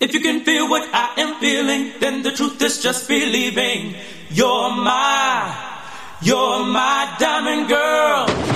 If you can feel what I am feeling, then the truth is just believing. You're my, you're my diamond girl.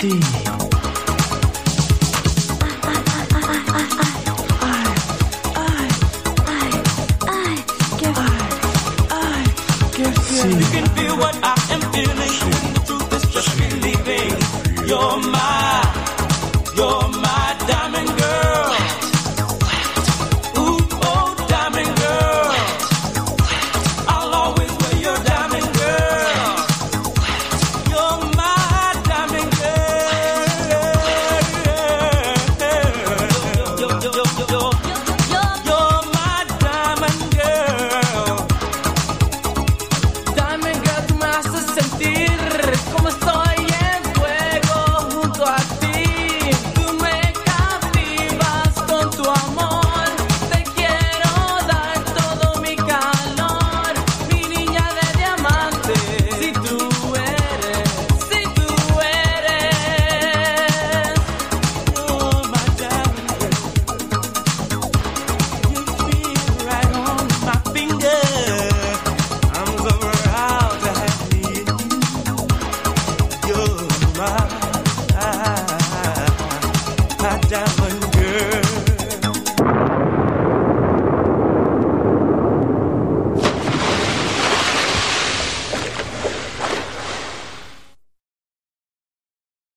You can feel what I am feeling. The truth is just believing. You're my